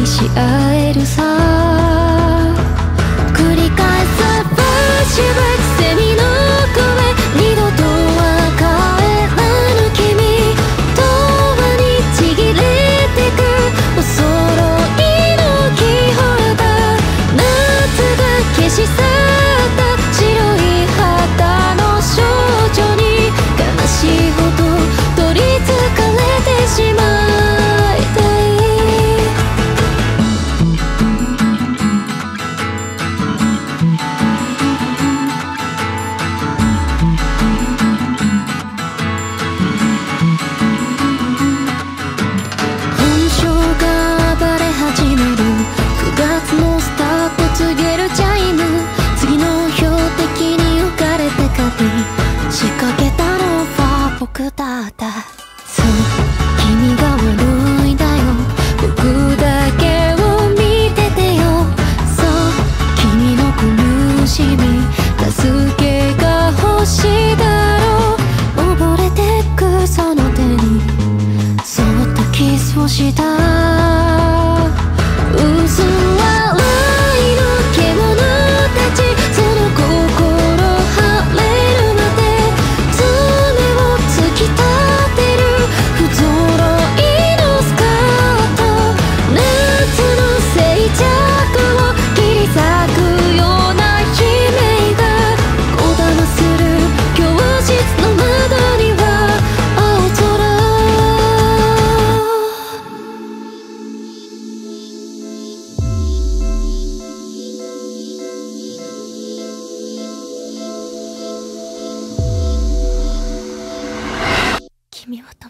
愛し合えるさ。繰り返すフラッシュバックセミの声二度とは帰らぬ君永遠にちぎれてく。お揃いのキーホルダー夏が消し去る。僕だった。そう君が悪いんだよ。僕だけを見ててよ。そう君の苦しみ助けが欲しいだろう。溺れてくその手にそっとキスをした。君は止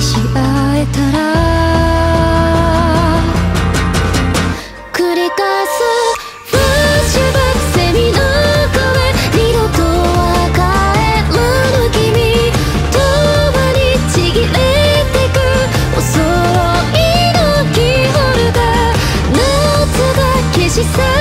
し合えたら繰り返すフラッシュバックセミの声二度とは帰らぬ君とまにちぎれてくお揃いのキーホルダー夏が消し去る